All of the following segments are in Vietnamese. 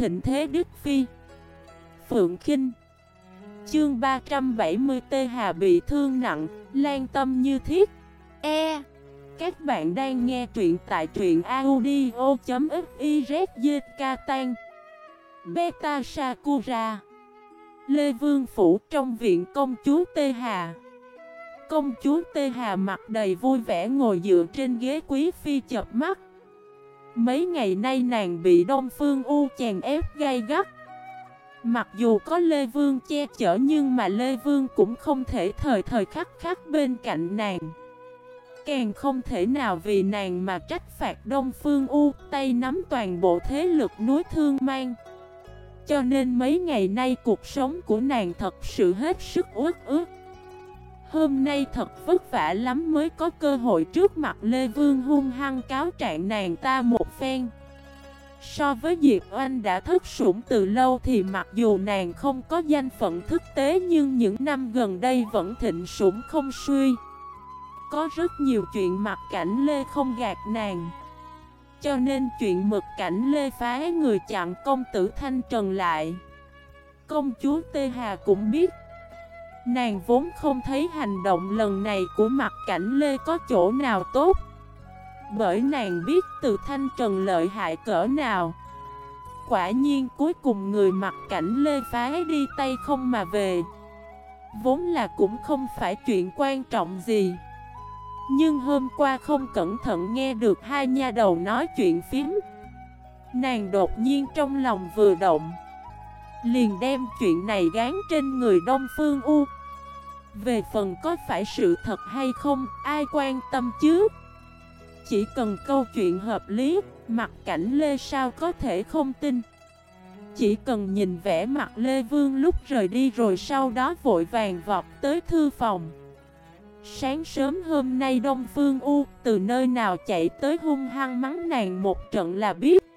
thịnh thế Đức Phi. Phượng Kinh. Chương 370 Tê Hà bị thương nặng, lan tâm như thiết. E. Các bạn đang nghe truyện tại truyện audio.xyzkatan Beta Sakura. Lê Vương Phủ trong viện công chúa Tê Hà. Công chúa Tê Hà mặt đầy vui vẻ ngồi dựa trên ghế quý phi chập mắt. Mấy ngày nay nàng bị Đông Phương U chèn ép gay gắt. Mặc dù có Lê Vương che chở nhưng mà Lê Vương cũng không thể thời thời khắc khắc bên cạnh nàng. Càng không thể nào vì nàng mà trách phạt Đông Phương U, Tay nắm toàn bộ thế lực núi thương mang. Cho nên mấy ngày nay cuộc sống của nàng thật sự hết sức uất ức. Hôm nay thật vất vả lắm mới có cơ hội trước mặt Lê Vương hung hăng cáo trạng nàng ta một phen So với Diệp Oanh đã thất sủng từ lâu thì mặc dù nàng không có danh phận thức tế nhưng những năm gần đây vẫn thịnh sủng không suy. Có rất nhiều chuyện mặt cảnh Lê không gạt nàng. Cho nên chuyện mực cảnh Lê phái người chặn công tử Thanh Trần lại. Công chúa Tê Hà cũng biết. Nàng vốn không thấy hành động lần này của mặt cảnh Lê có chỗ nào tốt. Bởi nàng biết từ thanh trần lợi hại cỡ nào. Quả nhiên cuối cùng người mặc cảnh lê phái đi tay không mà về. Vốn là cũng không phải chuyện quan trọng gì. Nhưng hôm qua không cẩn thận nghe được hai nha đầu nói chuyện phím. Nàng đột nhiên trong lòng vừa động. Liền đem chuyện này gán trên người Đông Phương U Về phần có phải sự thật hay không, ai quan tâm chứ chỉ cần câu chuyện hợp lý, mặt cảnh Lê sao có thể không tin. Chỉ cần nhìn vẻ mặt Lê Vương lúc rời đi rồi sau đó vội vàng vọt tới thư phòng. Sáng sớm hôm nay Đông Phương U từ nơi nào chạy tới hung hăng mắng nàng một trận là biết.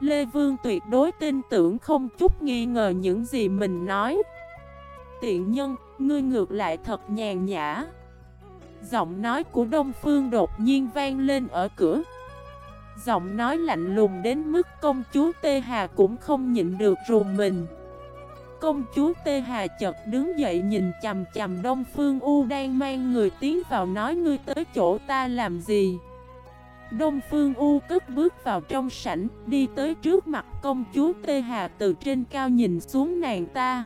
Lê Vương tuyệt đối tin tưởng không chút nghi ngờ những gì mình nói. Tiện nhân, ngươi ngược lại thật nhàn nhã. Giọng nói của Đông Phương đột nhiên vang lên ở cửa Giọng nói lạnh lùng đến mức công chúa Tê Hà cũng không nhịn được rùng mình Công chúa Tê Hà chợt đứng dậy nhìn chầm chầm Đông Phương U đang mang người tiến vào nói ngươi tới chỗ ta làm gì Đông Phương U cất bước vào trong sảnh, Đi tới trước mặt công chúa Tê Hà từ trên cao nhìn xuống nàng ta.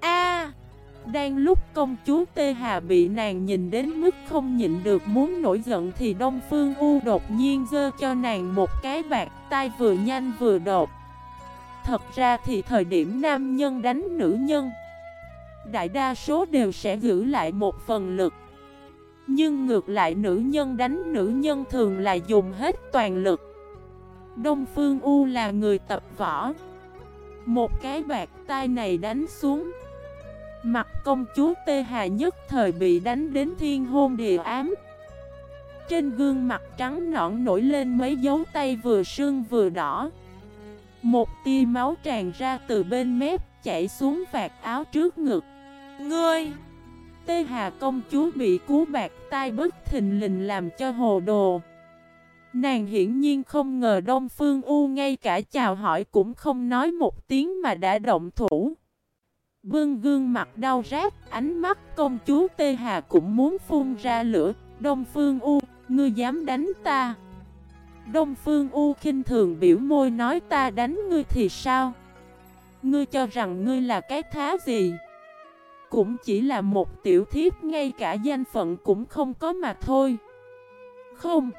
A! Đang lúc công chúa Tê Hà bị nàng nhìn đến mức không nhịn được muốn nổi giận thì Đông Phương U đột nhiên dơ cho nàng một cái bạc, tay vừa nhanh vừa đột. Thật ra thì thời điểm nam nhân đánh nữ nhân, Đại đa số đều sẽ giữ lại một phần lực. Nhưng ngược lại nữ nhân đánh nữ nhân thường là dùng hết toàn lực. Đông Phương U là người tập võ. Một cái bạc tay này đánh xuống. Mặt công chúa Tê Hà nhất thời bị đánh đến thiên hôn địa ám. Trên gương mặt trắng nõn nổi lên mấy dấu tay vừa sưng vừa đỏ. Một tia máu tràn ra từ bên mép chảy xuống vạt áo trước ngực. Ngươi! Tê Hà công chúa bị cú bạc tai bất thình lình làm cho hồ đồ Nàng hiển nhiên không ngờ Đông Phương U ngay cả chào hỏi cũng không nói một tiếng mà đã động thủ Vương gương mặt đau rát, ánh mắt công chúa Tê Hà cũng muốn phun ra lửa. Đông Phương U, ngươi dám đánh ta? Đông Phương U khinh thường biểu môi nói ta đánh ngươi thì sao? Ngươi cho rằng ngươi là cái thá gì? Cũng chỉ là một tiểu thiếp ngay cả danh phận cũng không có mà thôi. Không,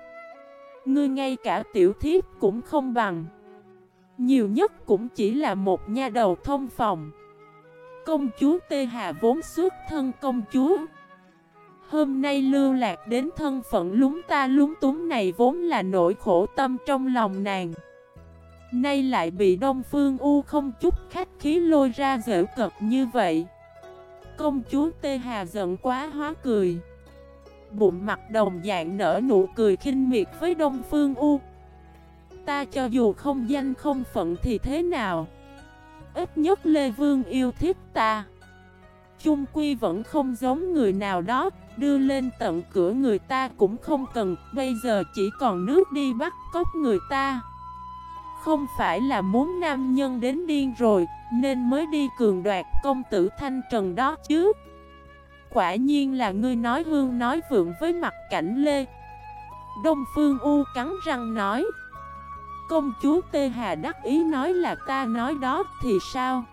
ngươi ngay cả tiểu thiếp cũng không bằng. Nhiều nhất cũng chỉ là một nha đầu thông phòng. Công chúa Tê Hà vốn xuất thân công chúa Hôm nay lưu lạc đến thân phận lúng ta lúng túng này vốn là nỗi khổ tâm trong lòng nàng Nay lại bị Đông Phương U không chút khách khí lôi ra dễ cực như vậy Công chúa Tê Hà giận quá hóa cười. Bụng mặt đồng dạng nở nụ cười khinh miệt với Đông Phương U. Ta cho dù không danh không phận thì thế nào? Ít nhất Lê Vương yêu thích ta. Chung quy vẫn không giống người nào đó, Đưa lên tận cửa người ta cũng không cần. Bây giờ chỉ còn nước đi bắt cóc người ta. Không phải là muốn nam nhân đến điên rồi nên mới đi cường đoạt công tử Thanh Trần đó chứ. Quả nhiên là ngươi nói hương nói vượng với mặt cảnh lê. Đông Phương U cắn răng nói, Công chúa Tê Hà đắc ý nói là ta nói đó thì sao?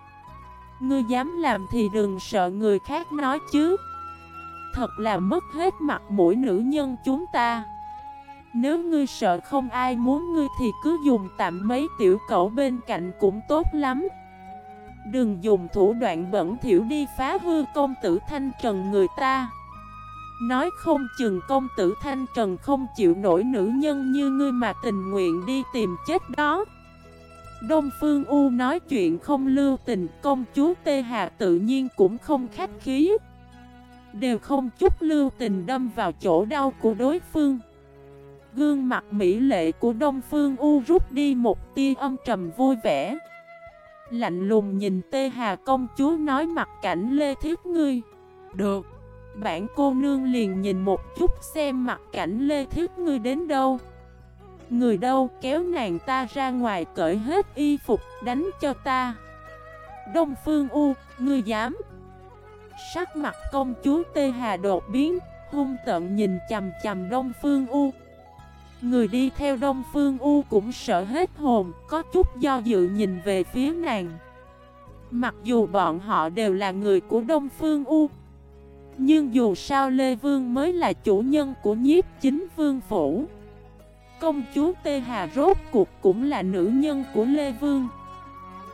Ngươi dám làm thì đừng sợ người khác nói chứ. Thật là mất hết mặt mũi nữ nhân chúng ta. Nếu ngươi sợ không ai muốn ngươi thì cứ dùng tạm mấy tiểu cậu bên cạnh cũng tốt lắm. Đừng dùng thủ đoạn bẩn thiểu đi phá hư công tử Thanh Trần người ta. Nói không chừng công tử Thanh Trần không chịu nổi nữ nhân như ngươi mà tình nguyện đi tìm chết đó. Đông Phương U nói chuyện không lưu tình, Công chúa Tê Hà tự nhiên cũng không khách khí. Đều không chút lưu tình đâm vào chỗ đau của đối phương. Gương mặt mỹ lệ của Đông Phương U rút đi một tia âm trầm vui vẻ. Lạnh lùng nhìn Tê Hà công chúa nói mặt cảnh lê thiết ngươi. Được. Bản cô nương liền nhìn một chút xem mặt cảnh lê thiết ngươi đến đâu. Người đâu kéo nàng ta ra ngoài cởi hết y phục đánh cho ta. Đông Phương U, ngươi dám. Sắc mặt công chúa Tê Hà đột biến Hung tận nhìn chầm chầm Đông Phương U. Người đi theo Đông Phương U cũng sợ hết hồn, Có chút do dự nhìn về phía nàng. Mặc dù bọn họ đều là người của Đông Phương U, Nhưng dù sao Lê Vương mới là chủ nhân của nhiếp chính vương phủ. Công chúa Tê Hà rốt cuộc cũng là nữ nhân của Lê Vương.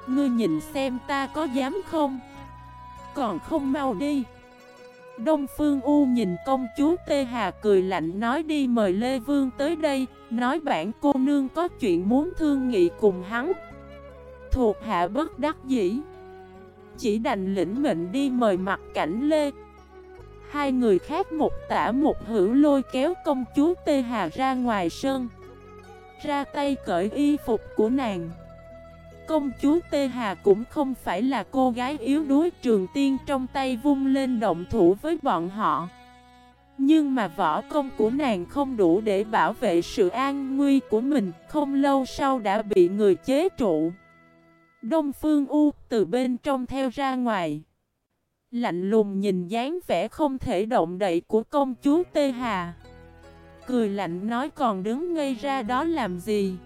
Ngươi nhìn xem ta có dám không? Còn không mau đi. Đông Phương U nhìn công chúa Tê Hà cười lạnh nói đi mời Lê Vương tới đây, Nói bản cô nương có chuyện muốn thương nghị cùng hắn. Thuộc hạ bất đắc dĩ, Chỉ đành lĩnh mệnh đi mời mặt cảnh Lê. Hai người khác một tả một hữu lôi kéo công chúa Tê Hà ra ngoài sân, Ra tay cởi y phục của nàng. Công chúa Tê Hà cũng không phải là cô gái yếu đuối trường tiên trong tay vung lên động thủ với bọn họ. Nhưng mà võ công của nàng không đủ để bảo vệ sự an nguy của mình, Không lâu sau đã bị người chế trụ. Đông Phương U từ bên trong theo ra ngoài. Lạnh lùng nhìn dáng vẻ không thể động đậy của công chúa Tê Hà. Cười lạnh nói còn đứng ngây ra đó làm gì?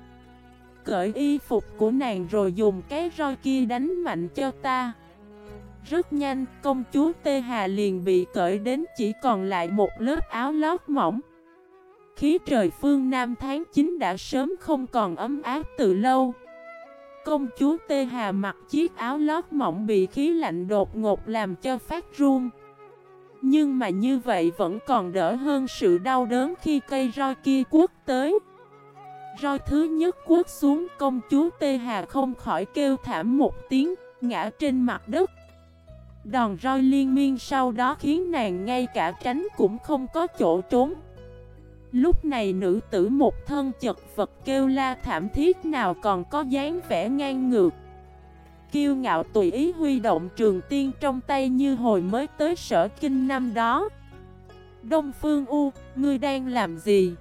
Cởi y phục của nàng rồi dùng cái roi kia đánh mạnh cho ta. Rất nhanh, công chúa Tê Hà liền bị cởi đến chỉ còn lại một lớp áo lót mỏng. Khí trời phương Nam tháng 9 đã sớm không còn ấm áp từ lâu. Công chúa Tê Hà mặc chiếc áo lót mỏng bị khí lạnh đột ngột làm cho phát run. Nhưng mà như vậy vẫn còn đỡ hơn sự đau đớn khi cây roi kia quất tới. Roi thứ nhất quất xuống công chúa Tê Hà không khỏi kêu thảm một tiếng, ngã trên mặt đất. Đòn roi liên miên sau đó khiến nàng ngay cả tránh cũng không có chỗ trốn. Lúc này nữ tử một thân chật vật kêu la thảm thiết nào còn có dáng vẻ ngang ngược. Kiêu ngạo tùy ý huy động trường tiên trong tay như hồi mới tới sở kinh năm đó. Đông Phương U, ngươi đang làm gì?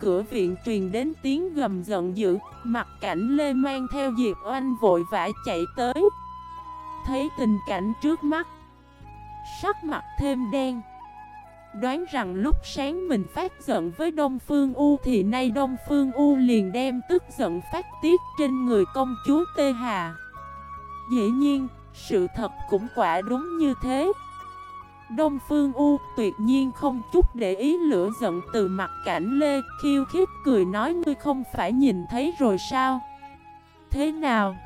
Cửa viện truyền đến tiếng gầm giận dữ, mặt cảnh Lê mang theo Diệp Oanh vội vã chạy tới. Thấy tình cảnh trước mắt, sắc mặt thêm đen. Đoán rằng lúc sáng mình phát giận với Đông Phương U thì nay Đông Phương U liền đem tức giận phát tiết trên người công chúa Tê Hà. Dĩ nhiên, sự thật cũng quả đúng như thế. Đông Phương U tuyệt nhiên không chút để ý lửa giận từ mặt cảnh Lê Khiêu khiếp cười nói, ngươi không phải nhìn thấy rồi sao? Thế nào?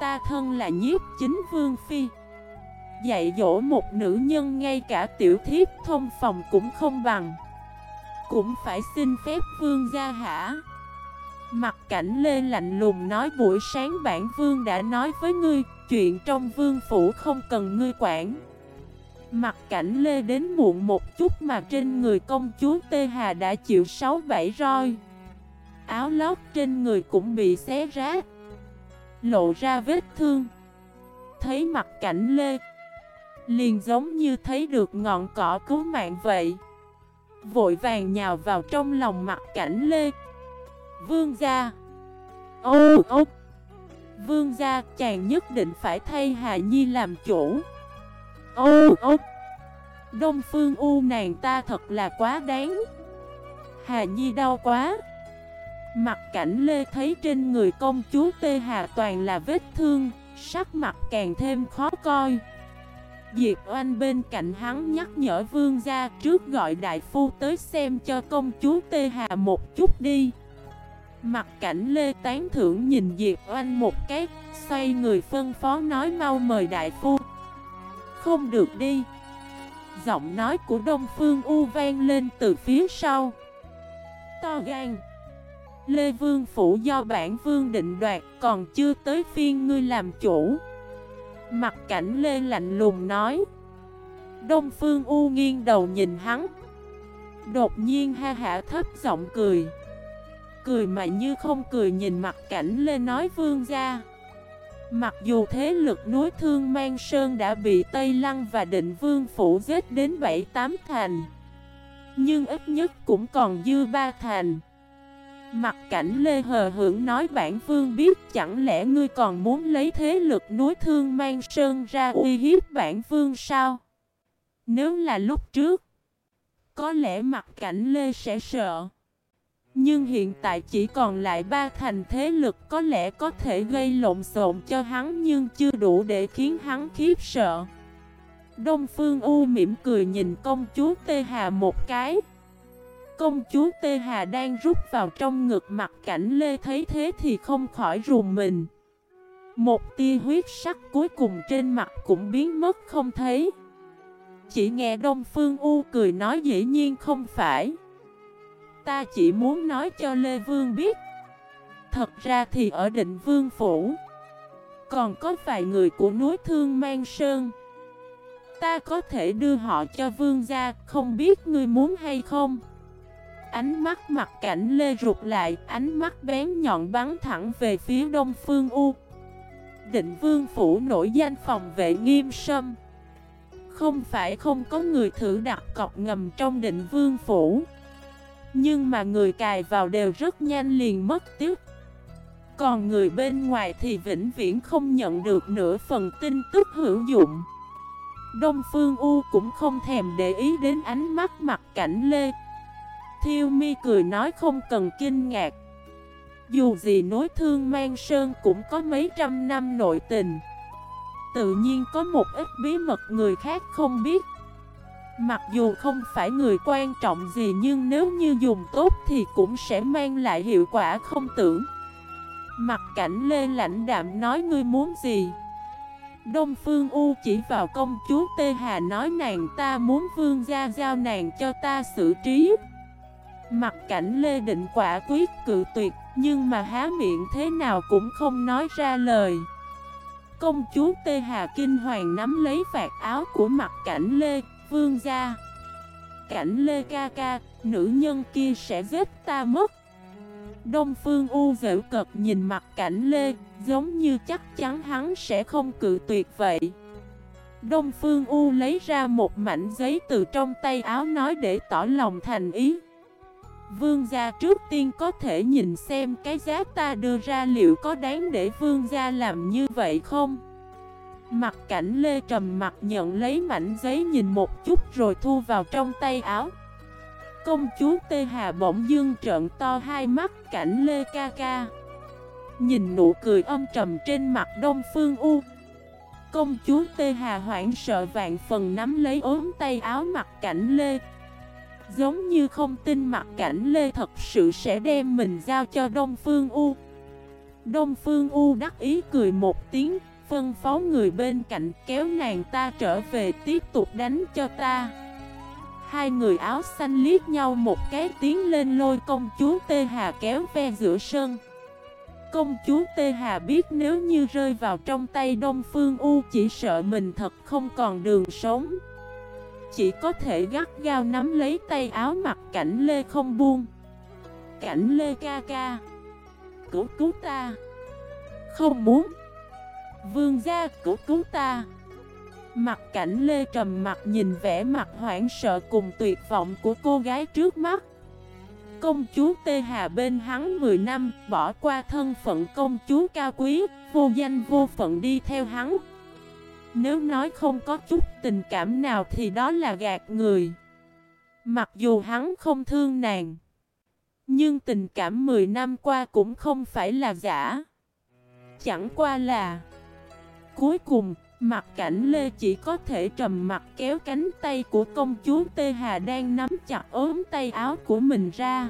Ta thân là nhiếp chính Vương Phi. Dạy dỗ một nữ nhân ngay cả tiểu thiếp thông phòng cũng không bằng. Cũng phải xin phép Vương gia hả Mặt cảnh Lê lạnh lùng nói, buổi sáng bản Vương đã nói với ngươi, Chuyện trong Vương Phủ không cần ngươi quản. Mặt cảnh lê đến muộn một chút mà trên người công chúa Tê Hà đã chịu 6-7 roi. Áo lót trên người cũng bị xé rách, Lộ ra vết thương. Thấy mặt cảnh lê, Liền giống như thấy được ngọn cỏ cứu mạng vậy. Vội vàng nhào vào trong lòng mặt cảnh lê. Vương gia. Ô ô. Vương gia, chàng nhất định phải thay Hà Nhi làm chủ. Ô ô. Đông Phương U nàng ta thật là quá đáng. Hà Nhi đau quá. Mặt cảnh Lê thấy trên người công chúa Tê Hà toàn là vết thương, Sắc mặt càng thêm khó coi. Diệp Oanh bên cạnh hắn nhắc nhở vương gia trước gọi đại phu tới xem cho công chúa Tê Hà một chút đi. Mặt cảnh Lê Tán Thưởng nhìn Diệp Oanh một cái, Xoay người phân phó nói mau mời đại phu. Không được đi. Giọng nói của Đông Phương U vang lên từ phía sau. To gan. Lê Vương Phủ do bản Vương định đoạt, Còn chưa tới phiên ngươi làm chủ. Mặt cảnh Lê lạnh lùng nói. Đông Phương U nghiêng đầu nhìn hắn. Đột nhiên ha hả thấp giọng cười. Cười mà như không cười nhìn mặt cảnh Lê nói vương ra. Mặc dù thế lực núi thương mang sơn đã bị Tây Lăng và định vương phủ giết đến 7-8 thành Nhưng ít nhất cũng còn dư ba thành Mặt cảnh Lê Hờ Hưởng nói bản vương biết chẳng lẽ ngươi còn muốn lấy thế lực núi thương mang sơn ra uy hiếp bản vương sao? Nếu là lúc trước, có lẽ mặt cảnh Lê sẽ sợ. Nhưng hiện tại chỉ còn lại ba thành thế lực có lẽ có thể gây lộn xộn cho hắn nhưng chưa đủ để khiến hắn khiếp sợ. Đông Phương U mỉm cười nhìn công chúa Tê Hà một cái. Công chúa Tê Hà đang rút vào trong ngực mặt cảnh Lê thấy thế thì không khỏi rùng mình. Một tia huyết sắc cuối cùng trên mặt cũng biến mất không thấy. Chỉ nghe Đông Phương U cười nói dĩ nhiên không phải. Ta chỉ muốn nói cho Lê Vương biết. Thật ra thì ở định Vương Phủ, còn có vài người của núi Thương Mang Sơn. Ta có thể đưa họ cho Vương gia, không biết ngươi muốn hay không? Ánh mắt mặt cảnh lê rụt lại, ánh mắt bén nhọn bắn thẳng về phía đông phương U. Định vương phủ nổi danh phòng vệ nghiêm sâm. Không phải không có người thử đặt cọc ngầm trong định vương phủ. Nhưng mà người cài vào đều rất nhanh liền mất tiếc. Còn người bên ngoài thì vĩnh viễn không nhận được nửa phần tin tức hữu dụng. Đông Phương U cũng không thèm để ý đến ánh mắt mặt cảnh Lê Thiêu mi cười nói không cần kinh ngạc Dù gì nối thương mang sơn cũng có mấy trăm năm nội tình Tự nhiên có một ít bí mật người khác không biết Mặc dù không phải người quan trọng gì nhưng nếu như dùng tốt thì cũng sẽ mang lại hiệu quả không tưởng. Mặt cảnh Lê lãnh đạm nói ngươi muốn gì? Đông Phương U chỉ vào công chúa Tê Hà nói nàng ta muốn vương gia giao nàng cho ta xử trí. Mặt cảnh Lê Định quả quyết cự tuyệt, Nhưng mà há miệng thế nào cũng không nói ra lời. Công chúa Tê Hà Kinh Hoàng nắm lấy vạt áo của mặt cảnh Lê Vương gia. Cảnh Lê ca ca, Nữ nhân kia sẽ giết ta mất. Đông Phương U dễu cực nhìn mặt cảnh Lê, Giống như chắc chắn hắn sẽ không cự tuyệt vậy. Đông Phương U lấy ra một mảnh giấy từ trong tay áo nói để tỏ lòng thành ý. Vương gia trước tiên có thể nhìn xem cái giá ta đưa ra liệu có đáng để vương gia làm như vậy không? Mặt cảnh Lê Trầm mặt nhận lấy mảnh giấy nhìn một chút rồi thu vào trong tay áo. Công chúa Tê Hà bỗng dương trợn to hai mắt, cảnh Lê ca ca. Nhìn nụ cười âm trầm trên mặt Đông Phương U. Công chúa Tê Hà hoảng sợ vạn phần nắm lấy ốm tay áo mặt cảnh Lê. Giống như không tin mặt cảnh Lê thật sự sẽ đem mình giao cho Đông Phương U. Đông Phương U đắc ý cười một tiếng Phân phó người bên cạnh, kéo nàng ta trở về, tiếp tục đánh cho ta. Hai người áo xanh liếc nhau một cái tiếng lên lôi công chúa Tê Hà kéo ve giữa sân. Công chúa Tê Hà biết nếu như rơi vào trong tay Đông Phương U chỉ sợ mình thật không còn đường sống. Chỉ có thể gắt gao nắm lấy tay áo mặt cảnh Lê không buông. Cảnh Lê ca ca. Cứu cứu ta. Không muốn. Vương gia cứu cứu ta Mặt cảnh Lê trầm mặt nhìn vẻ mặt hoảng sợ cùng tuyệt vọng của cô gái trước mắt Công chúa Tê Hà bên hắn 10 năm, bỏ qua thân phận công chúa cao quý, vô danh vô phận đi theo hắn. Nếu nói không có chút tình cảm nào thì đó là gạt người. Mặc dù hắn không thương nàng, nhưng tình cảm 10 năm qua cũng không phải là giả. Chẳng qua là Cuối cùng, mặt cảnh Lê chỉ có thể trầm mặt kéo cánh tay của công chúa Tê Hà đang nắm chặt ốm tay áo của mình ra.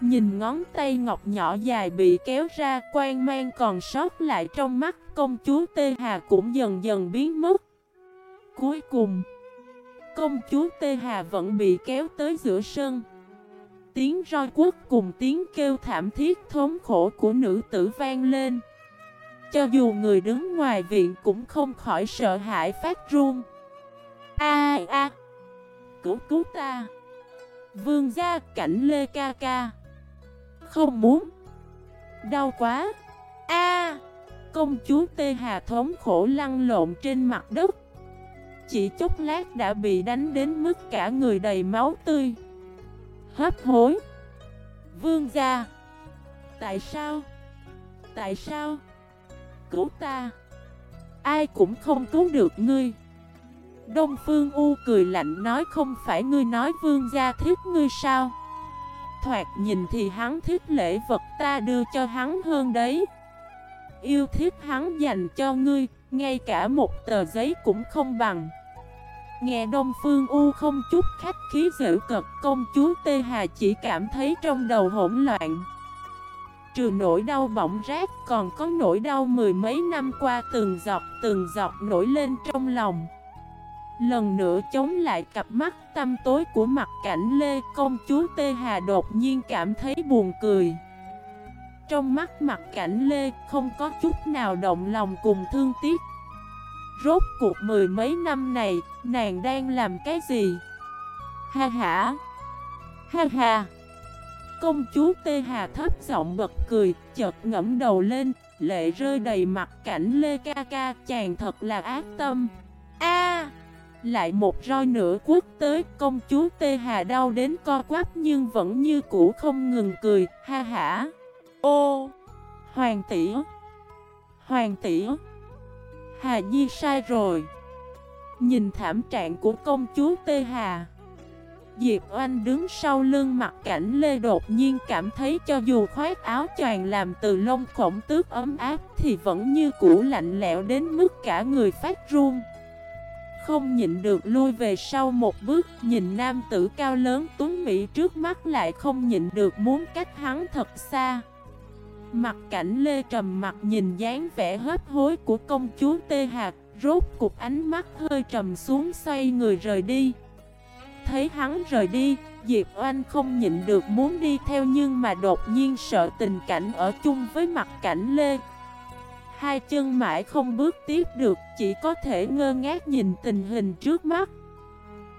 Nhìn ngón tay ngọc nhỏ dài bị kéo ra quan mang còn sót lại trong mắt công chúa Tê Hà cũng dần dần biến mất. Cuối cùng, công chúa Tê Hà vẫn bị kéo tới giữa sân. Tiếng roi quốc cùng tiếng kêu thảm thiết thống khổ của nữ tử vang lên. Cho dù người đứng ngoài viện cũng không khỏi sợ hãi phát run. A a. Cứu cứu ta. Vương gia cảnh lê ca ca. Không muốn. Đau quá. A. Công chúa Tê Hà thống khổ lăn lộn trên mặt đất. Chỉ chốc lát đã bị đánh đến mức cả người đầy máu tươi. Hấp hối. Vương gia. Tại sao? Tại sao? Cứu ta. Ai cũng không cứu được ngươi. Đông Phương U cười lạnh nói, không phải ngươi nói vương gia thiết ngươi sao? Thoạt nhìn thì hắn thiết lễ vật ta đưa cho hắn hơn đấy. Yêu thiết hắn dành cho ngươi, Ngay cả một tờ giấy cũng không bằng. Nghe Đông Phương U không chút khách khí dễ cật Công chúa Tê Hà chỉ cảm thấy trong đầu hỗn loạn. Trừ nỗi đau bỏng rác, còn có nỗi đau mười mấy năm qua từng giọt từng giọt nổi lên trong lòng. Lần nữa chống lại cặp mắt tâm tối của mặt cảnh Lê Công chúa Tê Hà đột nhiên cảm thấy buồn cười. Trong mắt mặt cảnh Lê không có chút nào động lòng cùng thương tiếc. Rốt cuộc mười mấy năm này, nàng đang làm cái gì? Ha ha! Ha ha! Công chúa Tê Hà thấp giọng bật cười, chợt ngẫm đầu lên, lệ rơi đầy mặt cảnh Lê Ca Ca, chàng thật là ác tâm. A, Lại một roi nữa quất tới, công chúa Tê Hà đau đến co quắp nhưng vẫn như cũ không ngừng cười, ha hả. Ô! Hoàng tỷ! Hoàng tỷ! Hà Nhi sai rồi. Nhìn thảm trạng của công chúa Tê Hà. Diệp Oanh đứng sau lưng mặt cảnh Lê đột nhiên cảm thấy cho dù khoác áo choàng làm từ lông khổng tước ấm áp thì vẫn như cũ lạnh lẽo đến mức cả người phát run. Không nhịn được lui về sau một bước nhìn nam tử cao lớn tuấn Mỹ trước mắt lại không nhịn được muốn cách hắn thật xa. Mặt cảnh Lê trầm mặt nhìn dáng vẻ hấp hối của công chúa Tê Hạc, rốt cục ánh mắt hơi trầm xuống xoay người rời đi. Thấy hắn rời đi, Diệp Oanh không nhịn được muốn đi theo nhưng mà đột nhiên sợ tình cảnh ở chung với mặt cảnh Lê. Hai chân mãi không bước tiếp được, chỉ có thể ngơ ngác nhìn tình hình trước mắt.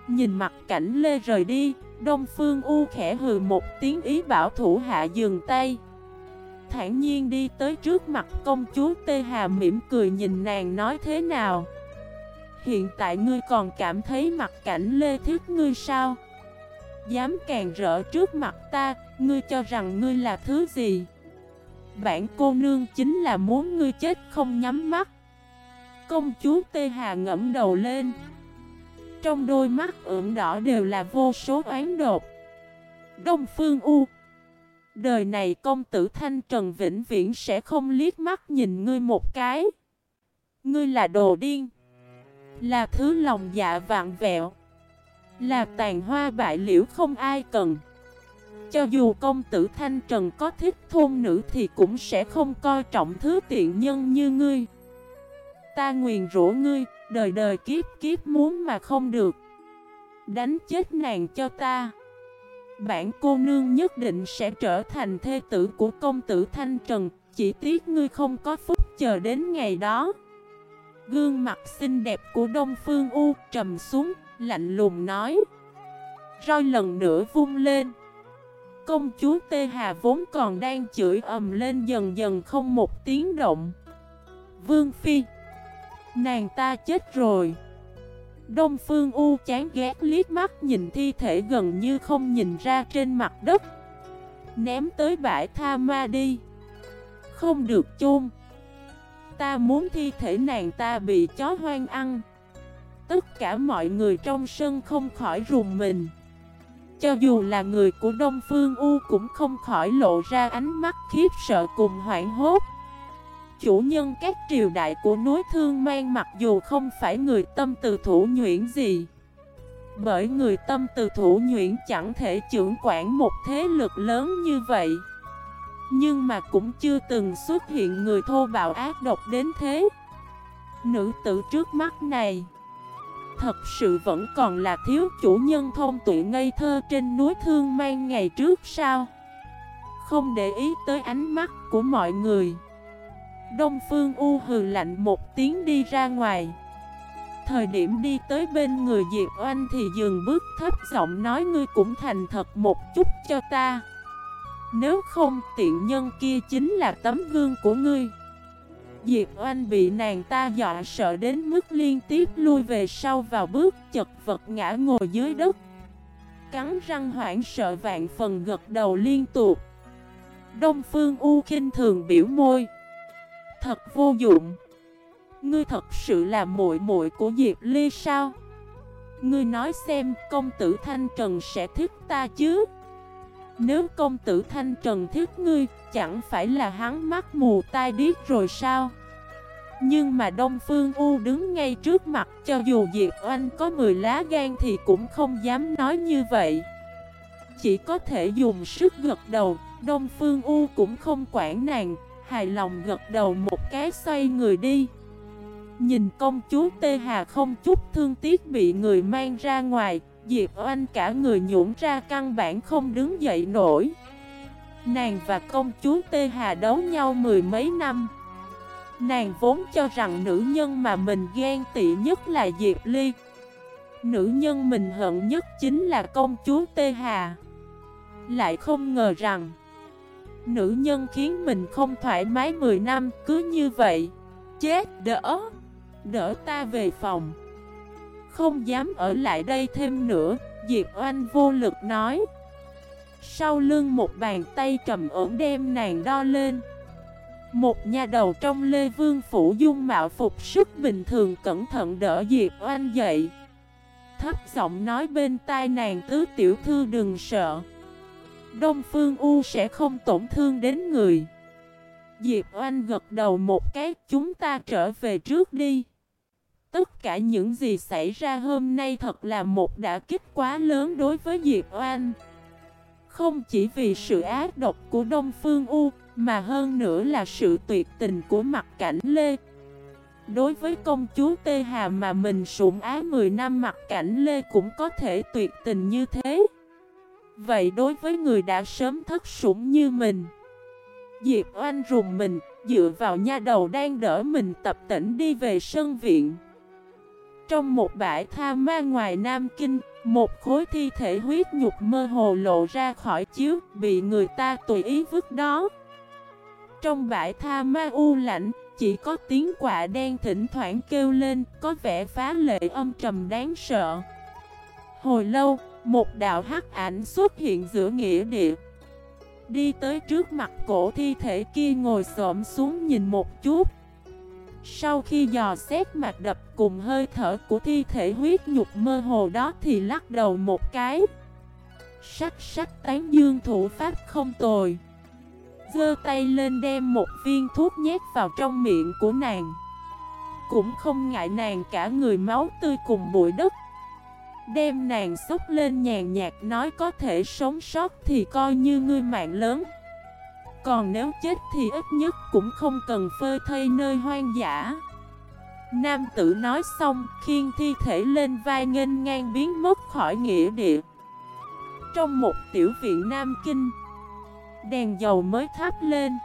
Nhìn mặt cảnh Lê rời đi, Đông Phương U khẽ hừ một tiếng ý bảo thủ hạ dừng tay. Thản nhiên đi tới trước mặt công chúa Tê Hà mỉm cười nhìn nàng nói thế nào. Hiện tại ngươi còn cảm thấy mặt cảnh lê thiết ngươi sao? Dám càng rỡ trước mặt ta, ngươi cho rằng ngươi là thứ gì? Bản cô nương chính là muốn ngươi chết không nhắm mắt. Công chúa Tê Hà ngẫm đầu lên. Trong đôi mắt ửng đỏ đều là vô số oán đột Đông Phương U. Đời này công tử Thanh Trần Vĩnh Viễn sẽ không liếc mắt nhìn ngươi một cái. Ngươi là đồ điên là thứ lòng dạ vạn vẹo. Là tàn hoa bại liễu không ai cần. Cho dù công tử Thanh Trần có thích thôn nữ Thì cũng sẽ không coi trọng thứ tiện nhân như ngươi. Ta nguyền rủa ngươi, Đời đời kiếp kiếp muốn mà không được. Đánh chết nàng cho ta. Bản cô nương nhất định sẽ trở thành thê tử của công tử Thanh Trần, Chỉ tiếc ngươi không có phúc chờ đến ngày đó. Gương mặt xinh đẹp của Đông Phương U trầm xuống, lạnh lùng nói. Roi lần nữa vung lên. Công chúa Tê Hà vốn còn đang chửi ầm lên dần dần không một tiếng động. Vương Phi Nàng ta chết rồi. Đông Phương U chán ghét liếc mắt nhìn thi thể gần như không nhìn ra trên mặt đất. Ném tới bãi tha ma đi. Không được chôn. Ta muốn thi thể nàng ta bị chó hoang ăn. Tất cả mọi người trong sân không khỏi rùng mình. Cho dù là người của Đông Phương U cũng không khỏi lộ ra ánh mắt khiếp sợ cùng hoảng hốt. Chủ nhân các triều đại của núi Thương Mang mặc dù không phải người tâm từ thủ nhuyễn gì, Bởi người tâm từ thủ nhuyễn chẳng thể trưởng quản một thế lực lớn như vậy. Nhưng mà cũng chưa từng xuất hiện người thô bạo ác độc đến thế. Nữ tử trước mắt này, Thật sự vẫn còn là thiếu chủ nhân thông tuệ ngây thơ trên núi Thương Mang ngày trước sao? Không để ý tới ánh mắt của mọi người. Đông Phương U hừ lạnh một tiếng đi ra ngoài. Thời điểm đi tới bên người Diệp Oanh thì dừng bước thấp giọng nói, ngươi cũng thành thật một chút cho ta. Nếu không, tiện nhân kia chính là tấm gương của ngươi. Diệp Oanh bị nàng ta dọa sợ đến mức liên tiếp lui về sau vào bước chật vật ngã ngồi dưới đất. Cắn răng hoảng sợ vạn phần gật đầu liên tục. Đông Phương U khinh thường biểu môi. Thật vô dụng. Ngươi thật sự là muội muội của Diệp Ly sao? Ngươi nói xem, công tử Thanh Trần sẽ thích ta chứ? Nếu công tử Thanh Trần thiết ngươi, Chẳng phải là hắn mắt mù tai điếc rồi sao? Nhưng mà Đông Phương U đứng ngay trước mặt, Cho dù Diệp Oanh có 10 lá gan Thì cũng không dám nói như vậy. Chỉ có thể dùng sức gật đầu, Đông Phương U cũng không quản nàng, hài lòng gật đầu một cái xoay người đi. Nhìn công chúa Tê Hà không chút thương tiếc bị người mang ra ngoài Diệp Oanh cả người nhũn ra căn bản không đứng dậy nổi. Nàng và công chúa Tê Hà đấu nhau mười mấy năm. Nàng vốn cho rằng nữ nhân mà mình ghen tị nhất là Diệp Ly. Nữ nhân mình hận nhất chính là công chúa Tê Hà. Lại không ngờ rằng, Nữ nhân khiến mình không thoải mái 10 năm cứ như vậy. Chết đỡ Đỡ ta về phòng. Không dám ở lại đây thêm nữa Diệp Oanh vô lực nói Sau lưng một bàn tay trầm ổn đem nàng đo lên Một nhà đầu trong Lê Vương Phủ dung mạo phục sức bình thường cẩn thận đỡ Diệp Oanh dậy Thấp giọng nói bên tai nàng tứ tiểu thư đừng sợ Đông Phương U sẽ không tổn thương đến người. Diệp Oanh gật đầu một cái, chúng ta trở về trước đi. Tất cả những gì xảy ra hôm nay thật là một đả kích quá lớn đối với Diệp Oanh. Không chỉ vì sự ác độc của Đông Phương U, mà hơn nữa là sự tuyệt tình của mặt cảnh Lê. Đối với công chúa Tê Hà mà mình sủng ái 10 năm mặt cảnh Lê cũng có thể tuyệt tình như thế. Vậy đối với người đã sớm thất sủng như mình Diệp Oanh rùng mình Dựa vào nha đầu đang đỡ mình tập tỉnh đi về sân viện trong một bãi tha ma ngoài Nam Kinh, Một khối thi thể huyết nhục mơ hồ lộ ra khỏi chiếu, Bị người ta tùy ý vứt đó. Trong bãi tha ma u lạnh, Chỉ có tiếng quạ đen thỉnh thoảng kêu lên, Có vẻ phá lệ âm trầm đáng sợ. Hồi lâu, một đạo hắc ảnh xuất hiện giữa nghĩa địa. Đi tới trước mặt cổ thi thể kia ngồi xổm xuống nhìn một chút. Sau khi dò xét mặt đập cùng hơi thở của thi thể huyết nhục mơ hồ đó thì lắc đầu một cái. Sắc sắc tán dương thủ pháp không tồi. Dơ tay lên đem một viên thuốc nhét vào trong miệng của nàng. Cũng không ngại nàng cả người máu tươi cùng bụi đất. Đem nàng xúc lên nhàn nhạt nói có thể sống sót thì coi như ngươi mạng lớn. Còn nếu chết thì ít nhất cũng không cần phơi thây nơi hoang dã. Nam tử nói xong khiên thi thể lên vai nghênh ngang biến mất khỏi nghĩa địa. Trong một tiểu viện Nam Kinh, Đèn dầu mới thắp lên.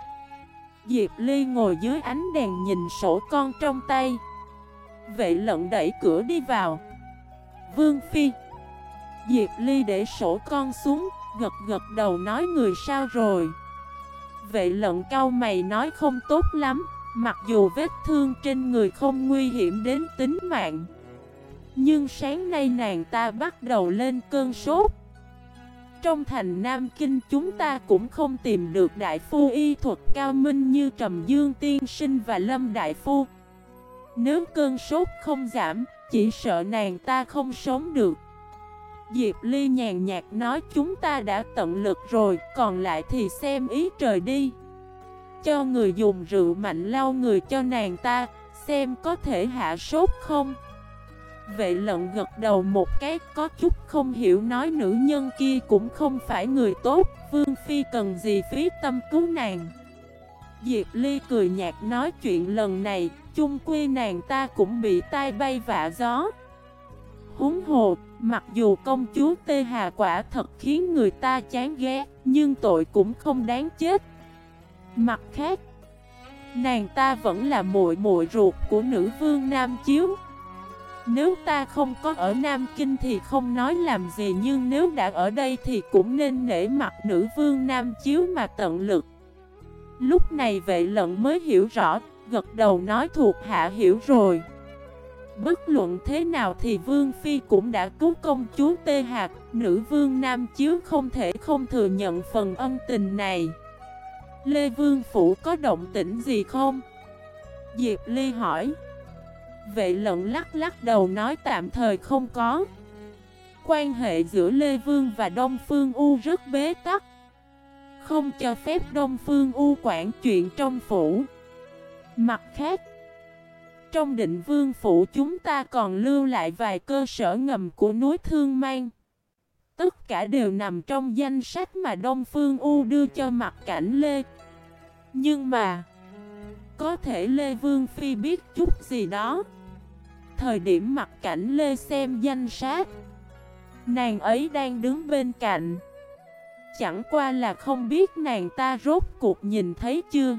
Diệp Ly ngồi dưới ánh đèn nhìn sổ con trong tay. Vệ lận đẩy cửa đi vào. Vương Phi. Diệp Ly để sổ con xuống, Gật gật đầu nói người sao rồi? Vệ lận cao mày nói không tốt lắm Mặc dù vết thương trên người không nguy hiểm đến tính mạng. Nhưng sáng nay nàng ta bắt đầu lên cơn sốt. Trong thành Nam Kinh chúng ta cũng không tìm được đại phu y thuật cao minh như Trầm Dương Tiên Sinh và Lâm Đại Phu. Nếu cơn sốt không giảm, chỉ sợ nàng ta không sống được. Diệp Ly nhàn nhạt nói chúng ta đã tận lực rồi, còn lại thì xem ý trời đi. Cho người dùng rượu mạnh lau người cho nàng ta, xem có thể hạ sốt không. Vệ lận gật đầu một cái có chút không hiểu nói nữ nhân kia cũng không phải người tốt Vương Phi cần gì phí tâm cứu nàng? Diệp Ly cười nhạt nói chuyện lần này chung quy nàng ta cũng bị tai bay vạ gió. Huống hồ, mặc dù công chúa Tê Hà quả thật khiến người ta chán ghét Nhưng tội cũng không đáng chết. Mặt khác Nàng ta vẫn là muội muội ruột của nữ vương Nam Chiếu. Nếu ta không có ở Nam Kinh thì không nói làm gì Nhưng nếu đã ở đây thì cũng nên nể mặt nữ vương Nam Chiếu mà tận lực. Lúc này vệ lận mới hiểu rõ Gật đầu nói thuộc hạ hiểu rồi. Bất luận thế nào thì Vương Phi cũng đã cứu công chúa Tê Hạc, Nữ vương Nam Chiếu không thể không thừa nhận phần ân tình này. Lê Vương Phủ có động tĩnh gì không? Diệp Ly hỏi. Vệ lận lắc lắc đầu nói tạm thời không có. Quan hệ giữa Lê Vương và Đông Phương U rất bế tắc. Không cho phép Đông Phương U quản chuyện trong phủ. Mặt khác trong định vương phủ chúng ta còn lưu lại vài cơ sở ngầm của núi Thương Mang. Tất cả đều nằm trong danh sách mà Đông Phương U đưa cho mặt cảnh Lê. Nhưng mà, Có thể Lê Vương Phi biết chút gì đó. Thời điểm mặt cảnh Lê xem danh sách, Nàng ấy đang đứng bên cạnh. Chẳng qua là không biết nàng ta rốt cuộc nhìn thấy chưa.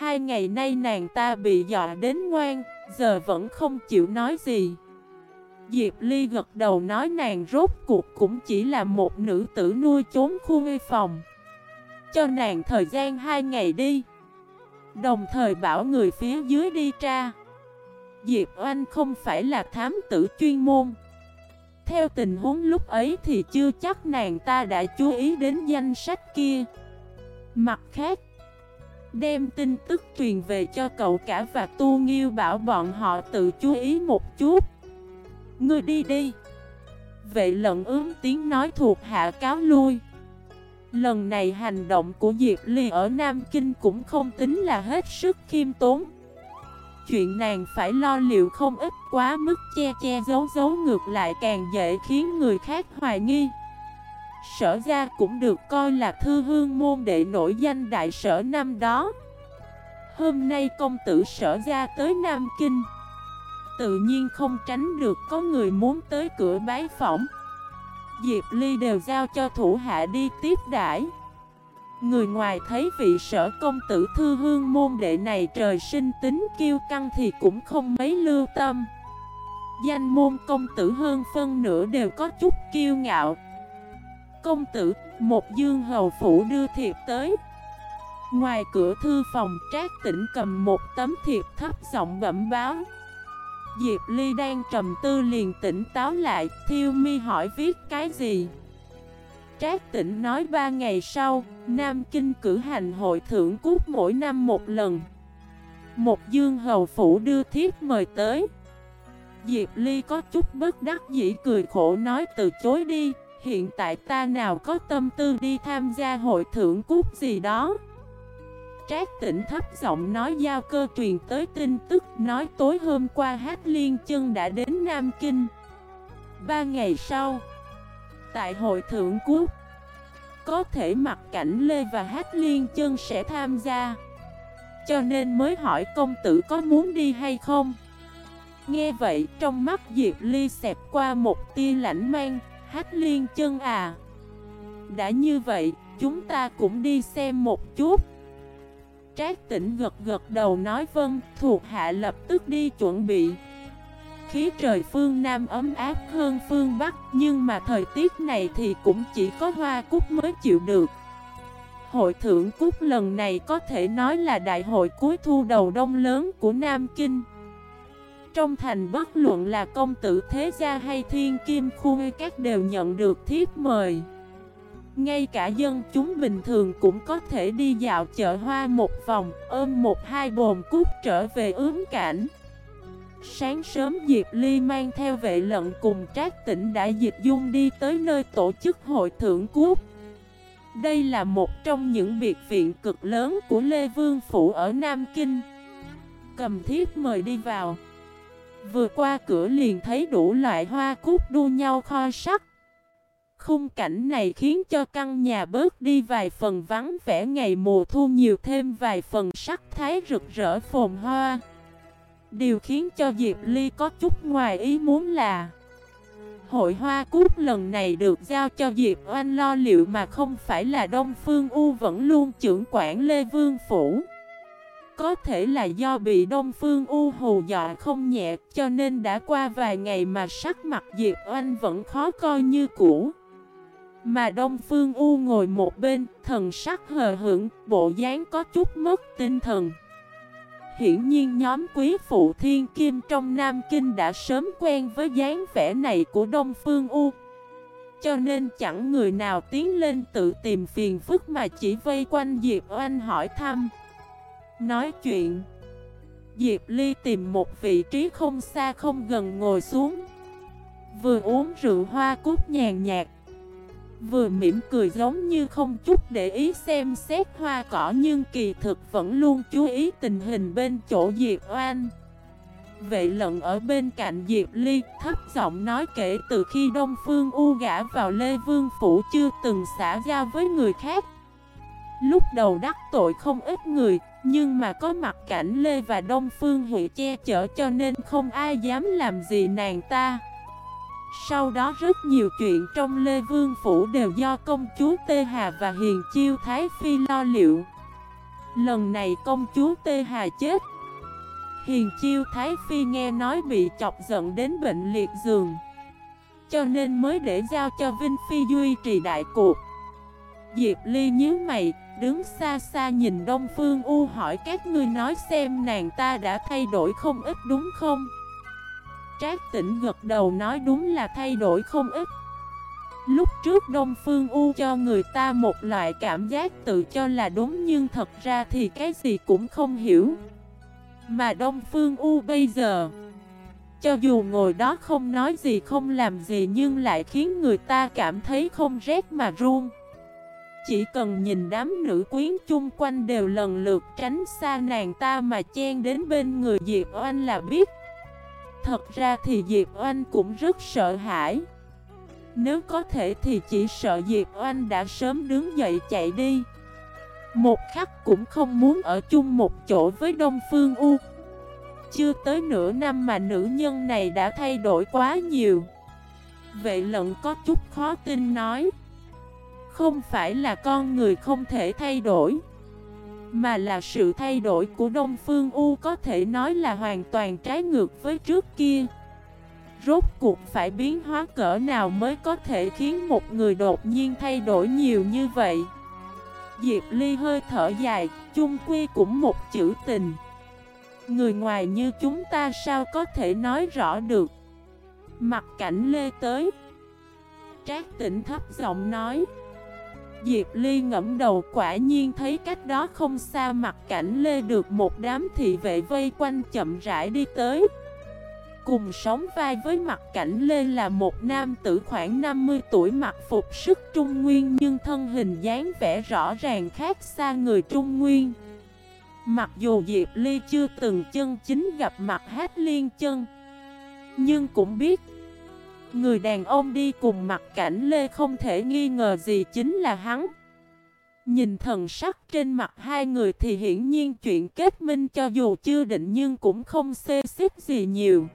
Hai ngày nay nàng ta bị dọa đến ngoan, Giờ vẫn không chịu nói gì. Diệp Ly gật đầu nói nàng rốt cuộc cũng chỉ là một nữ tử nuôi trốn khu ngây phòng. Cho nàng thời gian hai ngày đi. Đồng thời bảo người phía dưới đi tra. Diệp Oanh không phải là thám tử chuyên môn. Theo tình huống lúc ấy thì chưa chắc nàng ta đã chú ý đến danh sách kia. Mặt khác Đem tin tức truyền về cho cậu cả và Tu Nghiêu bảo bọn họ tự chú ý một chút. Ngươi đi đi. Vệ lận ướm tiếng nói thuộc hạ cáo lui. Lần này hành động của Diệp Ly ở Nam Kinh cũng không tính là hết sức khiêm tốn. Chuyện nàng phải lo liệu không ít quá mức che che giấu giấu ngược lại càng dễ khiến người khác hoài nghi. Sở gia cũng được coi là thư hương môn đệ nổi danh đại sở năm đó. Hôm nay công tử sở gia tới Nam Kinh. Tự nhiên không tránh được có người muốn tới cửa bái phỏng. Diệp Ly đều giao cho thủ hạ đi tiếp đãi. Người ngoài thấy vị sở công tử thư hương môn đệ này trời sinh tính kiêu căng thì cũng không mấy lưu tâm Danh môn công tử hơn phân nửa đều có chút kiêu ngạo Công tử, một dương hầu phủ đưa thiệp tới Ngoài cửa thư phòng trác tỉnh cầm một tấm thiệp thấp giọng bẩm báo Diệp Ly đang trầm tư liền tỉnh táo lại Thiêu mi hỏi viết cái gì Trác tỉnh nói ba ngày sau, Nam Kinh cử hành hội thưởng cút mỗi năm một lần. Một dương hầu phủ đưa thiếp mời tới. Diệp Ly có chút bất đắc dĩ cười khổ nói từ chối đi, hiện tại ta nào có tâm tư đi tham gia hội thưởng cút gì đó. Trác tỉnh thấp giọng nói giao cơ truyền tới tin tức, nói tối hôm qua Hát Liên chân đã đến Nam Kinh. Ba ngày sau, Tại hội thượng quốc Có thể mặc cảnh Lê và Hát Liên chân sẽ tham gia Cho nên mới hỏi công tử có muốn đi hay không Nghe vậy, trong mắt Diệp Ly xẹp qua một tia lãnh mang Hát Liên chân à. Đã như vậy, chúng ta cũng đi xem một chút. Trác tỉnh gật gật đầu nói vâng Thuộc hạ lập tức đi chuẩn bị. Khí trời phương Nam ấm áp hơn phương Bắc, Nhưng mà thời tiết này thì cũng chỉ có hoa cúc mới chịu được. Hội thưởng cúc lần này có thể nói là đại hội cuối thu đầu đông lớn của Nam Kinh. Trong thành bất luận là công tử thế gia hay thiên kim khu các đều nhận được thiếp mời Ngay cả dân chúng bình thường cũng có thể đi dạo chợ hoa một vòng, ôm một hai bồn cút trở về ướm cảnh. Sáng sớm Diệp Ly mang theo vệ lận cùng trác tỉnh đã dịch dung đi tới nơi tổ chức hội thưởng cút. Đây là một trong những biệt viện cực lớn của Lê Vương Phủ ở Nam Kinh. Cầm thiết mời đi vào. Vừa qua cửa liền thấy đủ loại hoa cút đua nhau kho sắc. Khung cảnh này khiến cho căn nhà bớt đi vài phần vắng vẻ, ngày mùa thu nhiều thêm vài phần sắc thái rực rỡ phồn hoa. Điều khiến cho Diệp Ly có chút ngoài ý muốn là, Hội hoa cút lần này được giao cho Diệp Oanh lo liệu mà không phải là Đông Phương U vẫn luôn trưởng quản Lê Vương Phủ có thể là do bị Đông Phương U hù dọa không nhẹ cho nên đã qua vài ngày mà sắc mặt Diệp Oanh vẫn khó coi như cũ. Mà Đông Phương U ngồi một bên, thần sắc hờ hững, bộ dáng có chút mất tinh thần. Hiển nhiên nhóm quý phụ thiên kim trong Nam Kinh đã sớm quen với dáng vẻ này của Đông Phương U. Cho nên chẳng người nào tiến lên tự tìm phiền phức mà chỉ vây quanh Diệp Oanh hỏi thăm. Nói chuyện. Diệp Ly tìm một vị trí không xa không gần ngồi xuống. Vừa uống rượu hoa cút nhàn nhạt. Vừa mỉm cười giống như không chút để ý xem xét hoa cỏ Nhưng kỳ thực vẫn luôn chú ý tình hình bên chỗ Diệp Oan Vệ lận ở bên cạnh Diệp Ly thấp giọng nói kể từ khi Đông Phương U gã vào Lê Vương Phủ chưa từng xả giao với người khác. Lúc đầu đắc tội không ít người nhưng mà có mặt cảnh Lê và Đông Phương Huệ che chở cho nên không ai dám làm gì nàng ta. Sau đó rất nhiều chuyện trong Lê Vương Phủ đều do công chúa Tê Hà và Hiền Chiêu Thái Phi lo liệu. Lần này công chúa Tê Hà chết. Hiền Chiêu Thái Phi nghe nói bị chọc giận đến bệnh liệt giường. Cho nên mới để giao cho Vinh Phi duy trì đại cuộc. Diệp Ly nhíu mày, đứng xa xa nhìn Đông Phương U hỏi các ngươi nói xem nàng ta đã thay đổi không ít đúng không? Trác tỉnh gật đầu nói đúng là thay đổi không ít. Lúc trước Đông Phương U cho người ta một loại cảm giác tự cho là đúng Nhưng thật ra thì cái gì cũng không hiểu. Mà Đông Phương U bây giờ, Cho dù ngồi đó không nói gì không làm gì Nhưng lại khiến người ta cảm thấy không rét mà run. Chỉ cần nhìn đám nữ quyến chung quanh đều lần lượt tránh xa nàng ta mà chen đến bên người Diệp Oanh là biết. Thật ra thì Diệp Oanh cũng rất sợ hãi. Nếu có thể thì chỉ sợ Diệp Oanh đã sớm đứng dậy chạy đi. Một khắc cũng không muốn ở chung một chỗ với Đông Phương U. Chưa tới nửa năm mà nữ nhân này đã thay đổi quá nhiều. Vậy lận có chút khó tin nói. Không phải là con người không thể thay đổi mà là sự thay đổi của Đông Phương U có thể nói là hoàn toàn trái ngược với trước kia. Rốt cuộc phải biến hóa cỡ nào mới có thể khiến một người đột nhiên thay đổi nhiều như vậy? Diệp Ly hơi thở dài, chung quy cũng một chữ tình. Người ngoài như chúng ta sao có thể nói rõ được? Mặt cảnh Lê tới. Trác tỉnh thấp giọng nói. Diệp Ly ngẫm đầu, quả nhiên thấy cách đó không xa, mặt cảnh lê được một đám thị vệ vây quanh chậm rãi đi tới. Cùng sống vai với mặt cảnh lê là một nam tử khoảng 50 tuổi, mặc phục sức trung nguyên Nhưng thân hình dáng vẻ rõ ràng khác xa người trung nguyên. Mặc dù Diệp Ly chưa từng chân chính gặp mặt hát liên chân, Nhưng cũng biết Người đàn ông đi cùng mặt cảnh Lê không thể nghi ngờ gì chính là hắn. Nhìn thần sắc trên mặt hai người thì hiển nhiên chuyện kết minh cho dù chưa định nhưng cũng không xê xích gì nhiều.